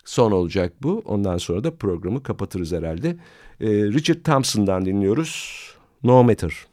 Son olacak bu. Ondan sonra da programı kapatırız herhalde. Ee, Richard Thompson'dan dinliyoruz. No Matter.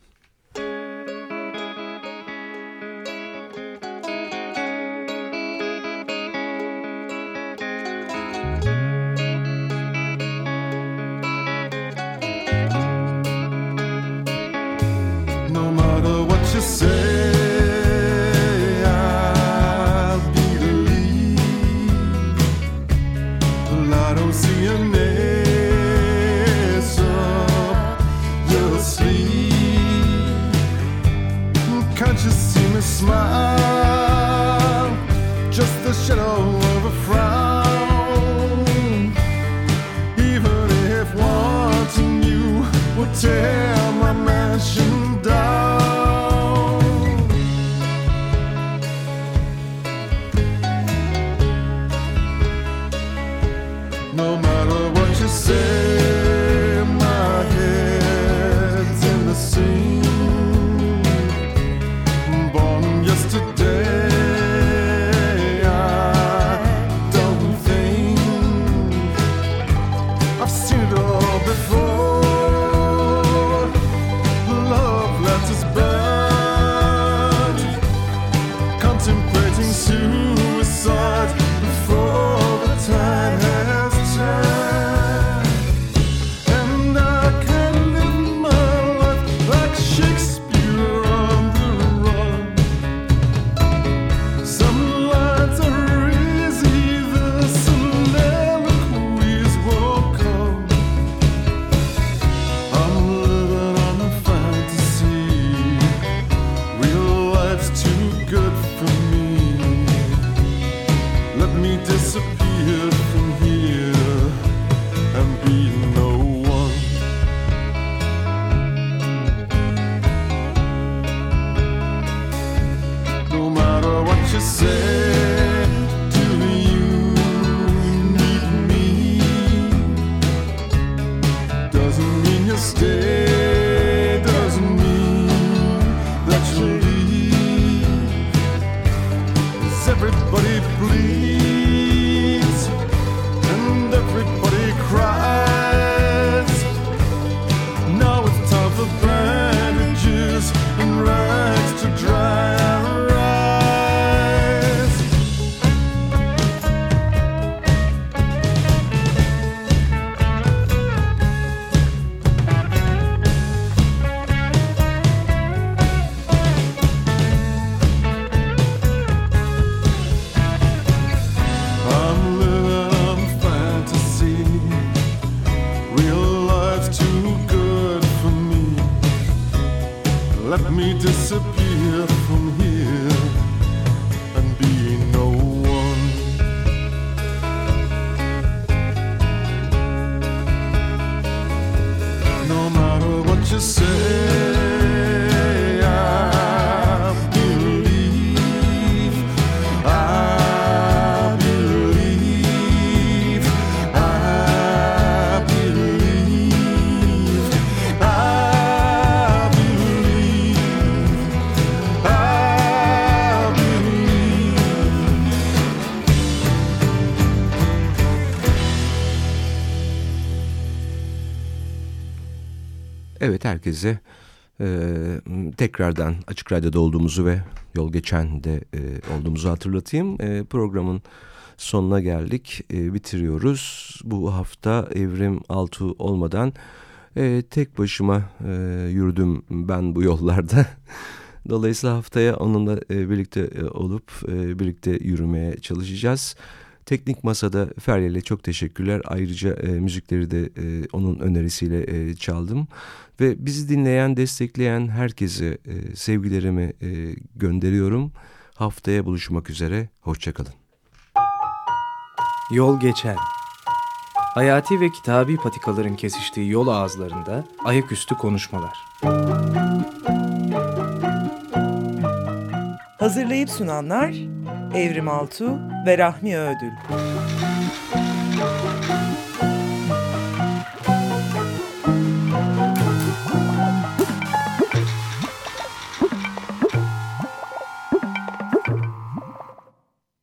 Herkese e, tekrardan Açık Radyo'da olduğumuzu ve yol geçen de e, olduğumuzu hatırlatayım. E, programın sonuna geldik, e, bitiriyoruz. Bu hafta Evrim Altu olmadan e, tek başıma e, yürüdüm ben bu yollarda. (laughs) Dolayısıyla haftaya onunla e, birlikte e, olup e, birlikte yürümeye çalışacağız. Teknik Masa'da Feryal'e çok teşekkürler. Ayrıca e, müzikleri de e, onun önerisiyle e, çaldım. Ve bizi dinleyen, destekleyen herkese e, sevgilerimi e, gönderiyorum. Haftaya buluşmak üzere. Hoşçakalın.
Yol geçen. Hayati ve kitabi patikaların kesiştiği yol ağızlarında ayaküstü konuşmalar.
Hazırlayıp sunanlar Evrim Altuğ ve Rahmi Ödül.